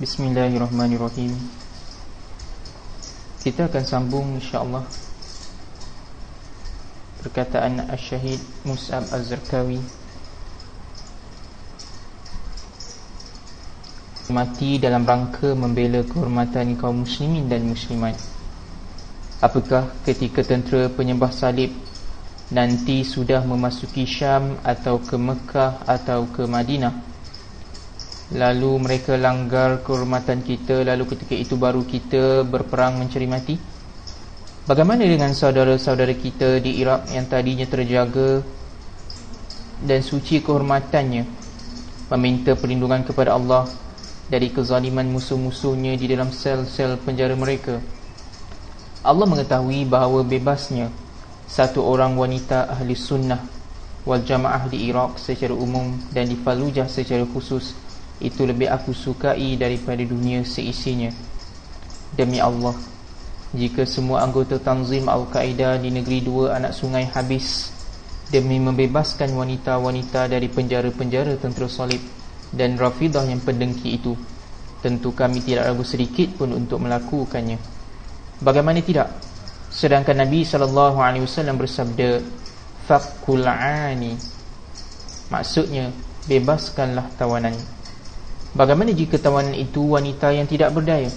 Bismillahirrahmanirrahim. Kita akan sambung insyaAllah Perkataan Al-Syahid Mus'ab Az-Zarkawi. Mati dalam rangka membela kehormatan kaum muslimin dan muslimat. Apakah ketika tentera penyembah salib Nanti sudah memasuki Syam atau ke Mekah atau ke Madinah Lalu mereka langgar kehormatan kita Lalu ketika itu baru kita berperang mencari mati. Bagaimana dengan saudara-saudara kita di Iraq yang tadinya terjaga Dan suci kehormatannya? Meminta perlindungan kepada Allah Dari kezaliman musuh-musuhnya di dalam sel-sel penjara mereka. Allah mengetahui bahawa bebasnya satu orang wanita ahli sunnah wal jamaah di Iraq secara umum dan di Fallujah secara khusus itu lebih aku sukai daripada dunia seisinya. Demi Allah, jika semua anggota tanzim Al-Qaeda di negeri dua anak sungai habis demi membebaskan wanita-wanita dari penjara-penjara tentera salib dan Rafidah yang pendengki itu, tentu kami tidak ragu sedikit pun untuk melakukannya. Bagaimana tidak? Sedangkan Nabi wasallam bersabda, "Faqul 'ani." Maksudnya, bebaskanlah tawanan. Bagaimana jika tawanan itu wanita yang tidak berdaya?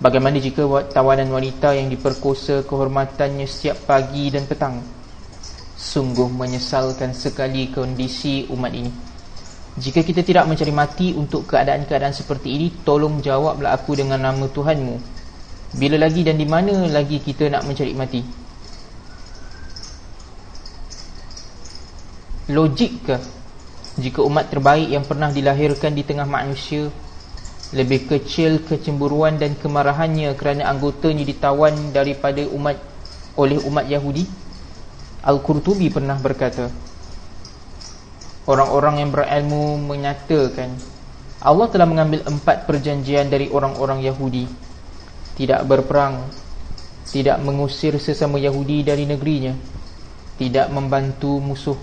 Bagaimana jika tawanan wanita yang diperkosa kehormatannya setiap pagi dan petang? Sungguh menyesalkan sekali kondisi umat ini. Jika kita tidak mencari mati untuk keadaan-keadaan seperti ini, tolong jawablah aku dengan nama Tuhanmu bila lagi dan di mana lagi kita nak mencari mati Logikkah Jika umat terbaik yang pernah dilahirkan di tengah manusia Lebih kecil kecemburuan dan kemarahannya Kerana anggotanya ditawan daripada umat Oleh umat Yahudi Al-Qurtubi pernah berkata Orang-orang yang berilmu menyatakan Allah telah mengambil empat perjanjian dari orang-orang Yahudi. Tidak berperang tidak mengusir sesama Yahudi dari negerinya tidak membantu musuh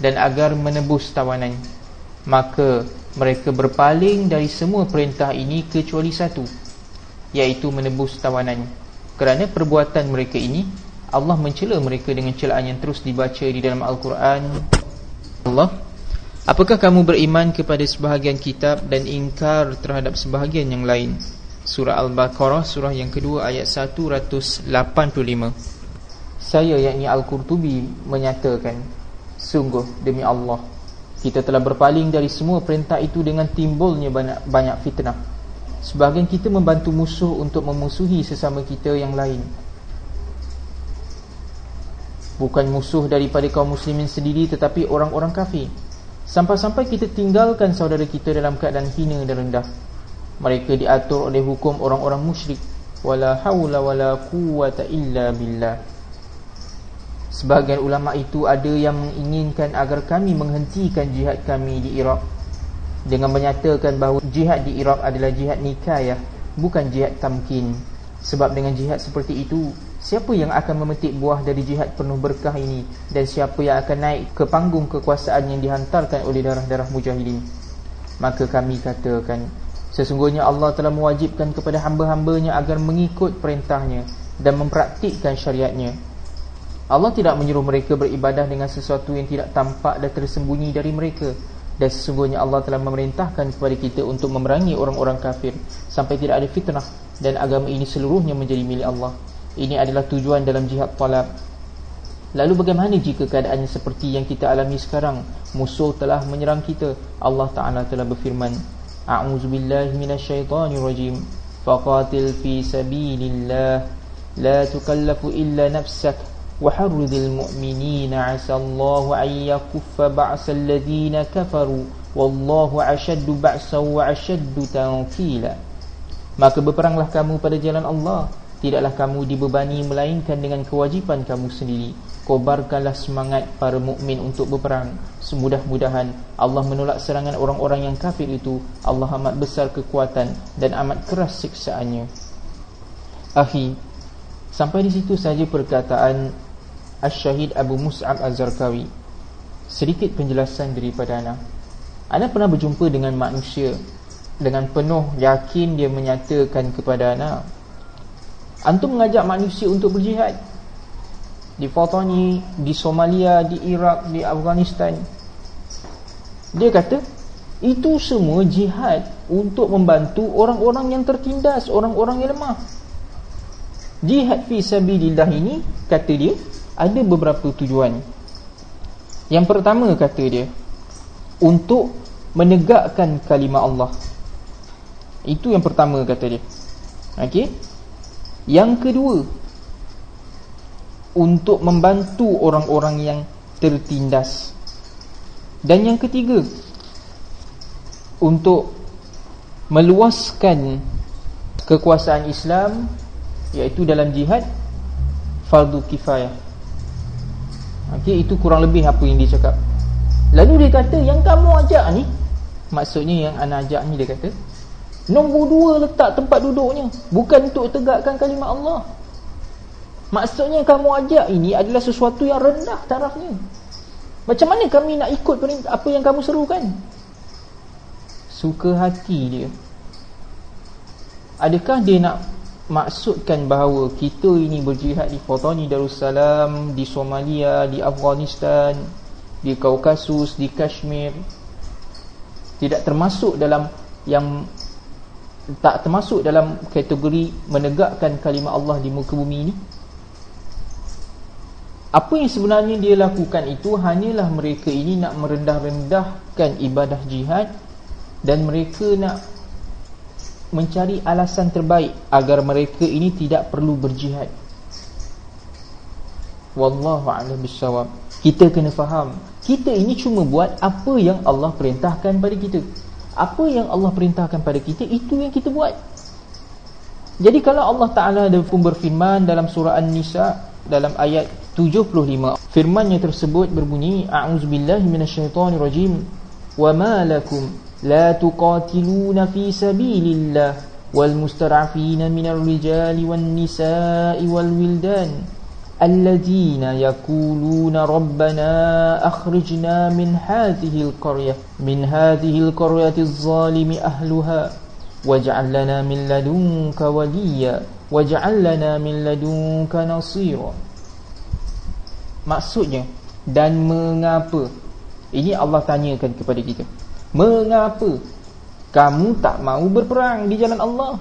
dan agar menebus tawanan. Maka mereka berpaling dari semua perintah ini kecuali satu iaitu menebus tawanan. Kerana perbuatan mereka ini Allah mencela mereka dengan celaan yang terus dibaca di dalam Al-Quran. Allah Apakah kamu beriman kepada sebahagian kitab dan ingkar terhadap sebahagian yang lain? Surah Al-Baqarah surah yang kedua ayat 185 Saya yakni Al-Qurtubi menyatakan Sungguh demi Allah Kita telah berpaling dari semua perintah itu dengan timbulnya banyak, banyak fitnah. Sebahagian kita membantu musuh untuk memusuhi sesama kita yang lain. Bukan musuh daripada kaum muslimin sendiri tetapi orang-orang kafir. Sampai-sampai kita tinggalkan saudara kita dalam keadaan hina dan rendah. Mereka diatur oleh hukum orang-orang musyrik. Wala haula wala quwata illa billah sebagian ulama itu ada yang menginginkan agar kami menghentikan jihad kami di Iraq. Dengan menyatakan bahawa jihad di Iraq adalah jihad nikayah bukan jihad tamkin. Sebab dengan jihad seperti itu siapa yang akan memetik buah dari jihad penuh berkah ini? Dan siapa yang akan naik ke panggung kekuasaan yang dihantarkan oleh darah-darah mujahidin? Maka kami katakan Sesungguhnya Allah telah mewajibkan kepada hamba-hambanya agar mengikut perintahnya dan mempraktikkan syariatnya. Allah tidak menyuruh mereka beribadah dengan sesuatu yang tidak tampak dan tersembunyi dari mereka. Dan sesungguhnya Allah telah memerintahkan kepada kita untuk memerangi orang-orang kafir Sampai tidak ada fitnah dan agama ini seluruhnya menjadi milik Allah. Ini adalah tujuan dalam jihad talab. Lalu bagaimana jika keadaannya seperti yang kita alami sekarang? Musuh telah menyerang kita. Allah Ta'ala telah berfirman A'udzubillahiminasyaitanirrojim Faqatil fi sabiilillah La tukallafu illa nafsak. لا تكلف إلا نفسك وحرذ المؤمنين عسى الله أن يكف بعث الذين كفروا والله أشد بعثا وأشد تنكيلا Maka berperanglah kamu pada jalan Allah Tidaklah kamu dibebani melainkan dengan kewajipan kamu sendiri Kobarkanlah semangat para mukmin untuk berperang. Semudah-mudahan Allah menolak serangan orang-orang yang kafir itu. Allah amat besar kekuatan dan amat keras siksaannya. Akhi, sampai di situ saja perkataan Asy-Syahid Abu Mus'ab Az-Zarqawi. Sedikit penjelasan daripada ana. Ana pernah berjumpa dengan manusia dengan penuh yakin dia menyatakan kepada anak antum mengajak manusia untuk berjihad di Fatani, di Somalia, di Iraq, di Afghanistan dia kata itu semua jihad untuk membantu orang-orang yang tertindas orang-orang yang lemah jihad fi sabilillah ini kata dia ada beberapa tujuan. Yang pertama kata dia untuk menegakkan kalimah Allah. Itu yang pertama kata dia. Okey. Yang kedua untuk membantu orang-orang yang tertindas. Dan yang ketiga untuk meluaskan kekuasaan Islam iaitu dalam jihad fardu kifayah okey itu kurang lebih apa yang dia cakap. Lalu dia kata yang kamu ajak ni maksudnya yang ana ajak ni dia kata nombor dua letak tempat duduknya. Bukan untuk tegakkan kalimah Allah. Maksudnya kamu ajak ini adalah sesuatu yang rendah tarafnya. Macam mana kami nak ikut apa yang kamu serukan? Suka hati dia. Adakah dia nak maksudkan bahawa kita ini berjihad di Fatani Darussalam, di Somalia, di Afghanistan, di Kaukasus, di Kashmir tidak termasuk dalam yang tak termasuk dalam kategori menegakkan kalimah Allah di muka bumi ini. Apa yang sebenarnya dia lakukan itu hanyalah mereka ini nak merendah-rendahkan ibadah jihad dan mereka nak mencari alasan terbaik agar mereka ini tidak perlu berjihad. Wallahu a'lam bissawab. Kita kena faham, kita ini cuma buat apa yang Allah perintahkan pada kita. Apa yang Allah perintahkan pada kita itu yang kita buat. Jadi kalau Allah Taala ada pun berfirman dalam surah An-Nisa dalam ayat 75, firman-Nya tersebut berbunyi a'udzubillahi minasyaitonirrajim wa ma lakum لا تقاتلون في سبيل الله والمسترعفين من الرجال والنساء والولدان الذين يقولون ربنا أخرجنا من هذه القرية من هذه القرية الظالم أهلها واجعل لنا من لدنك وليا واجعل لنا من لدنك نصيرا maksudnya dan mengapa ini Allah tanyakan kepada kita Mengapa kamu tak mau berperang di jalan Allah?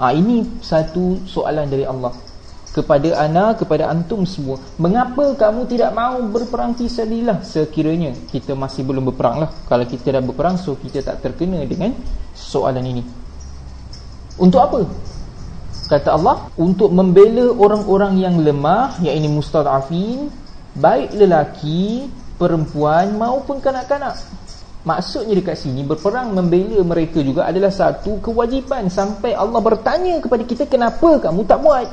Ha, ini satu soalan dari Allah kepada ana kepada antum semua. Mengapa kamu tidak mau berperang fi sabilillah sekiranya kita masih belum berperang lah. Kalau kita dah berperang so kita tak terkena dengan soalan ini. Untuk apa? Kata Allah, untuk membela orang-orang yang lemah, iaitu mustad'afin, baik lelaki, perempuan maupun kanak-kanak. Maksudnya dekat sini berperang membela mereka juga adalah satu kewajipan sampai Allah bertanya kepada kita kenapa kamu tak buat?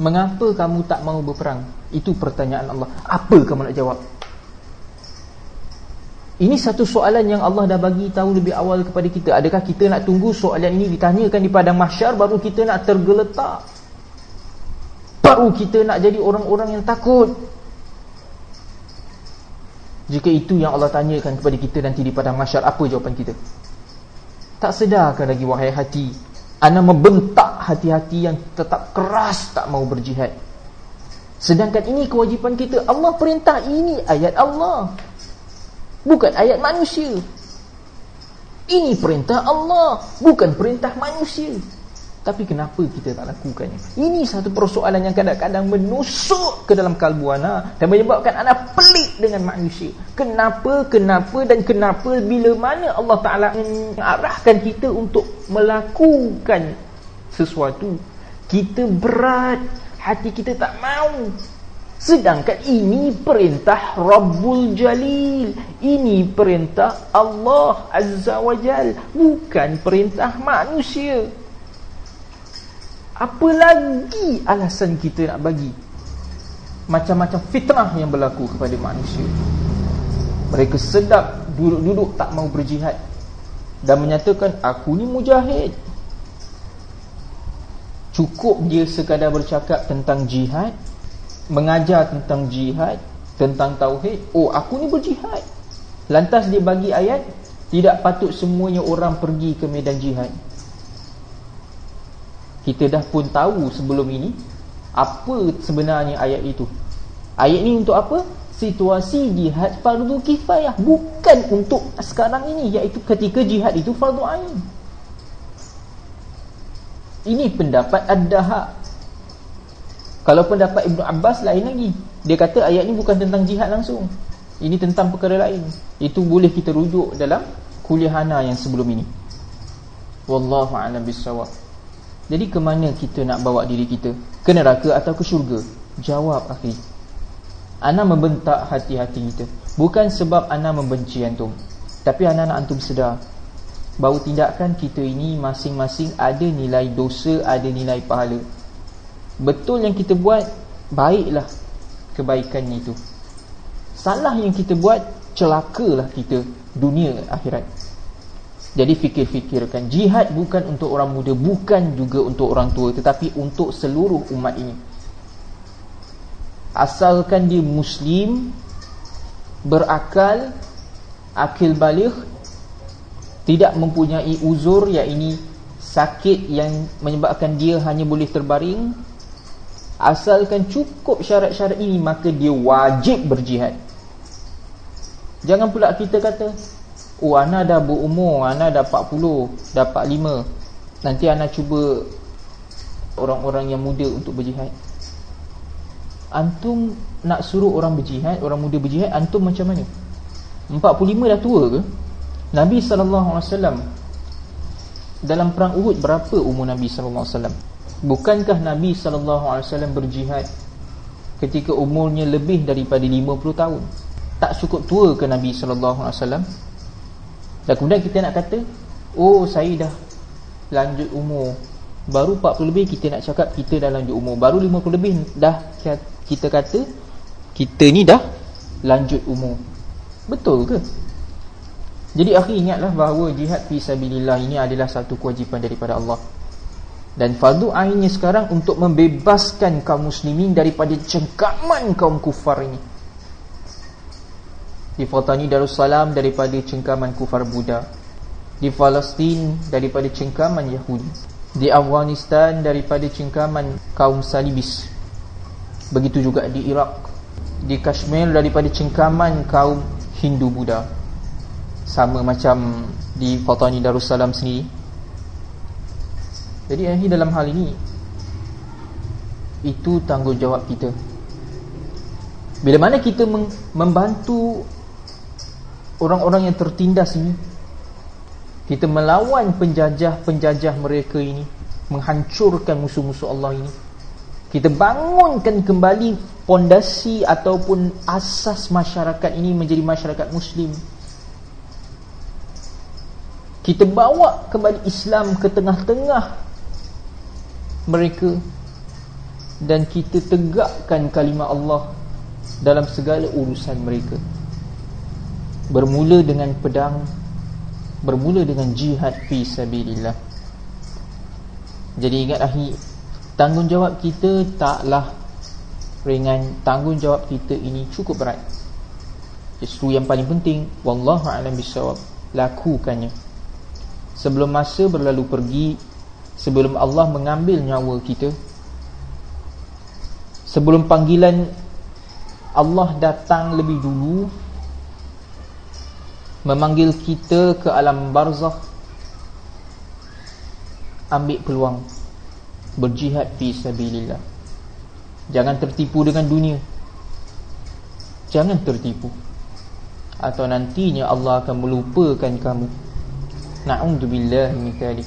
Mengapa kamu tak mau berperang? Itu pertanyaan Allah. Apa kamu nak jawab? Ini satu soalan yang Allah dah bagi tahu lebih awal kepada kita. Adakah kita nak tunggu soalan ini ditanyakan di padang mahsyar baru kita nak tergeletak? Baru kita nak jadi orang-orang yang takut? Jika itu yang Allah tanyakan kepada kita nanti di padang masyar Apa jawapan kita? Tak sedarkan lagi wahai hati. Anda membentak hati-hati yang tetap keras tak mau berjihad. Sedangkan ini kewajipan kita. Allah perintah ini ayat Allah. Bukan ayat manusia. Ini perintah Allah Bukan perintah manusia tapi kenapa kita tak lakukannya? Ini satu persoalan yang kadang-kadang menusuk ke dalam kalbu anak dan menyebabkan anak pelik dengan manusia. Kenapa, kenapa dan kenapa bila mana Allah Ta'ala mengarahkan kita untuk melakukan sesuatu. Kita berat, hati kita tak mau. Sedangkan ini perintah Rabbul Jalil. Ini perintah Allah Azza wa Jal. Bukan perintah manusia. Apa lagi alasan kita nak bagi Macam-macam fitnah yang berlaku kepada manusia? Mereka sedap duduk-duduk tak mau berjihad Dan menyatakan aku ni mujahid. Cukup dia sekadar bercakap tentang jihad Mengajar tentang jihad Tentang tauhid Oh aku ni berjihad. Lantas dia bagi ayat Tidak patut semuanya orang pergi ke medan jihad Kita dah pun tahu sebelum ini Apa sebenarnya ayat itu. Ayat ini untuk apa? Situasi jihad fardu kifayah. Bukan untuk sekarang ini Iaitu ketika jihad itu fardu ain. Ini pendapat ad-dahak. Kalau pendapat Ibn Abbas lain lagi. Dia kata ayat ini bukan tentang jihad langsung. Ini tentang perkara lain. Itu boleh kita rujuk dalam Kuliah Hana yang sebelum ini. Wallahu a'lam bissawab Jadi ke mana kita nak bawa diri kita? Ke neraka atau ke syurga? Jawab akhi Ana membentak hati-hati kita. Bukan sebab Ana membenci antum Tapi Ana nak antum sedar Bahawa tindakan kita ini Masing-masing ada nilai dosa Ada nilai pahala. Betul yang kita buat Baiklah Kebaikannya itu. Salah yang kita buat Celakalah kita Dunia akhirat Jadi fikir-fikirkan Jihad bukan untuk orang muda Bukan juga untuk orang tua Tetapi untuk seluruh umat ini. Asalkan dia Muslim Berakal Akil balik Tidak mempunyai uzur Yang ini sakit yang menyebabkan dia hanya boleh terbaring Asalkan cukup syarat-syarat ini Maka dia wajib berjihad. Jangan pula kita kata Oh Ana dah berumur Ana dah 40 Dah 45 Nanti Ana cuba Orang-orang yang muda untuk berjihad. Antum nak suruh orang berjihad Orang muda berjihad Antum macam mana? 45 dah tua ke? Nabi SAW Dalam perang Uhud Berapa umur Nabi SAW Bukankah Nabi SAW berjihad Ketika umurnya lebih daripada 50 tahun? Tak cukup tua ke Nabi wasallam dan kemudian kita nak kata oh saya dah lanjut umur. Baru 40 lebih kita nak cakap kita dah lanjut umur. Baru 50 lebih dah kita kata kita ni dah lanjut umur. Betul ke? Jadi akhir ingatlah bahawa jihad fi sabilillah ini adalah satu kewajipan daripada Allah. Dan fardu ainnya sekarang untuk membebaskan kaum muslimin daripada cengkaman kaum kufar ini di Fatani Darussalam daripada cengkaman kufar Buddha. Di Palestin daripada cengkaman Yahudi. Di Afghanistan daripada cengkaman kaum Salibis. Begitu juga di Iraq. Di Kashmir daripada cengkaman kaum Hindu Buddha. Sama macam di Fatani Darussalam sendiri. Jadi ini dalam hal ini Itu tanggungjawab kita. Bila mana kita membantu orang-orang yang tertindas ini kita melawan penjajah-penjajah mereka ini menghancurkan musuh-musuh Allah ini kita bangunkan kembali pondasi ataupun asas masyarakat ini menjadi masyarakat muslim. Kita bawa kembali Islam ke tengah-tengah mereka dan kita tegakkan kalimah Allah dalam segala urusan mereka bermula dengan pedang bermula dengan jihad fi sabilillah. Jadi ingat ahi tanggungjawab kita taklah ringan. Tanggungjawab kita ini cukup berat. Justru yang paling penting wallahu a'lam bisawab lakukannya. Sebelum masa berlalu pergi sebelum Allah mengambil nyawa kita sebelum panggilan Allah datang lebih dulu memanggil kita ke alam barzakh ambil peluang berjihad fi sabilillah. Jangan tertipu dengan dunia. Jangan tertipu. Atau nantinya Allah akan melupakan kamu. Na'udzubillah min dzalik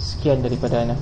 sekian daripada ana